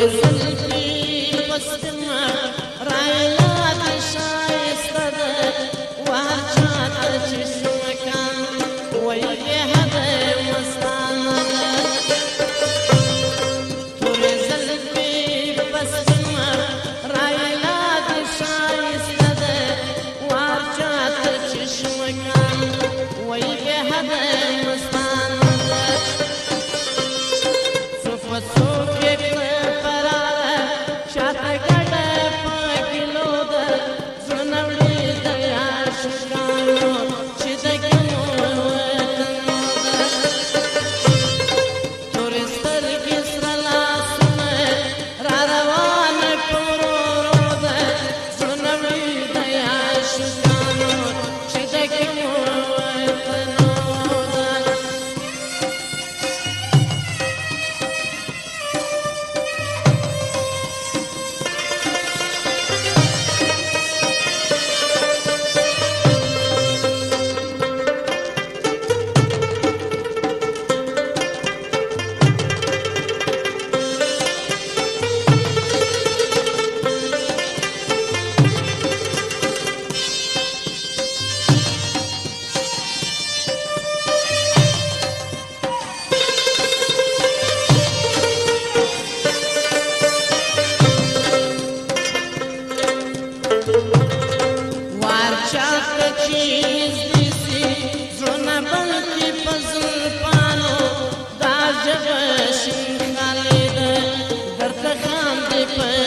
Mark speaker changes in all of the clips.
Speaker 1: Yeah. life.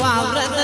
Speaker 1: واوره د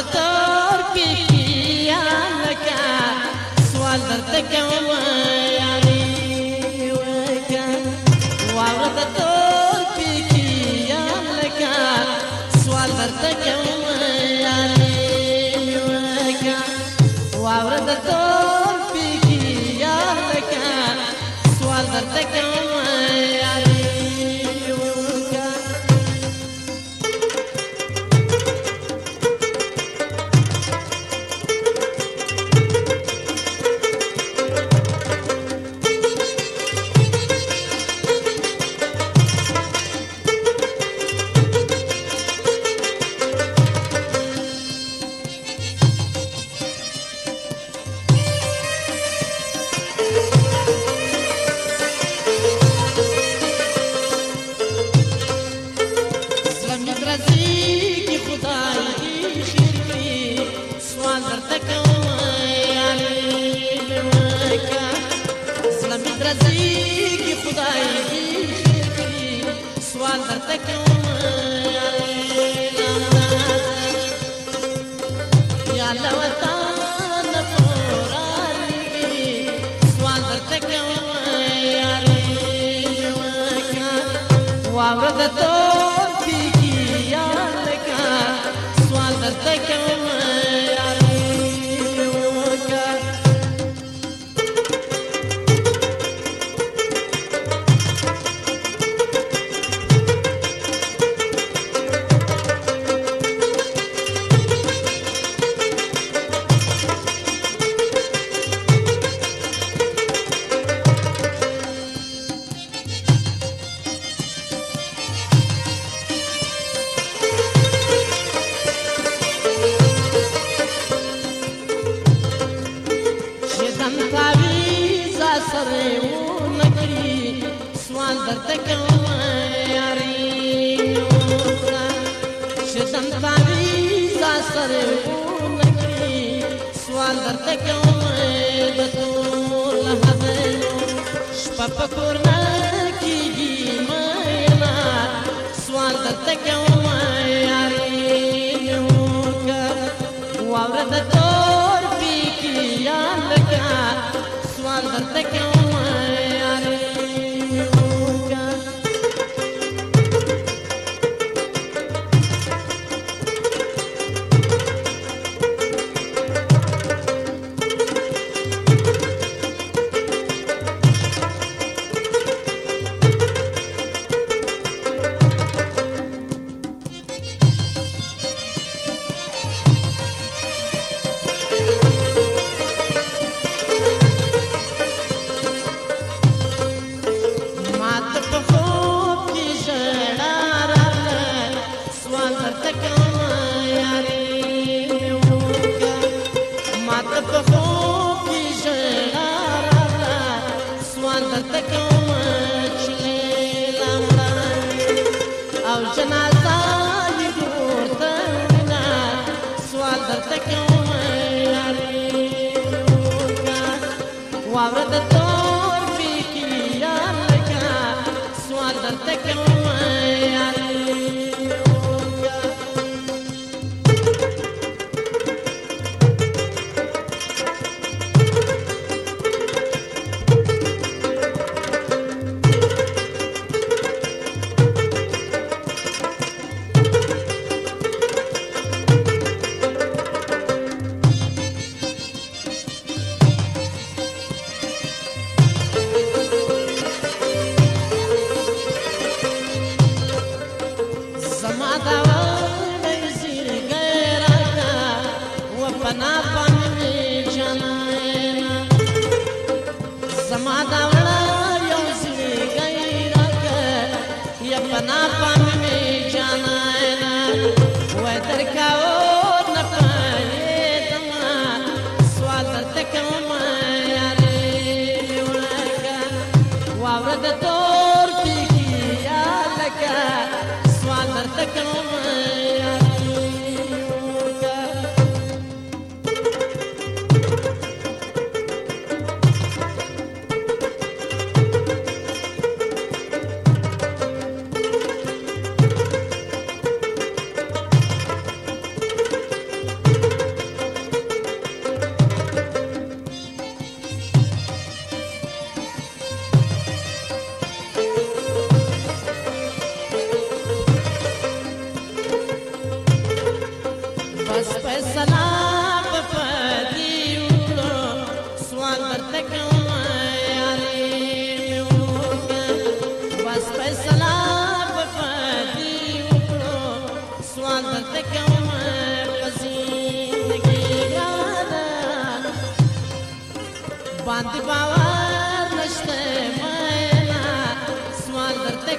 Speaker 1: the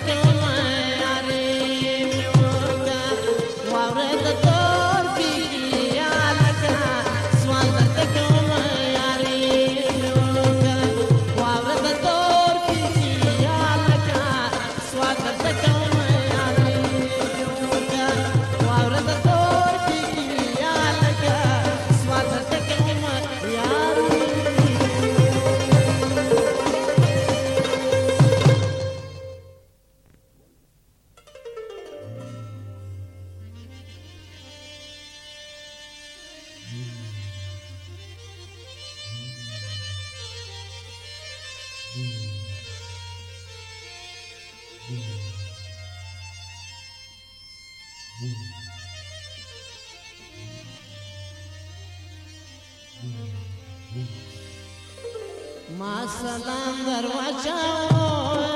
Speaker 1: Thank you. ما سلام در وچاو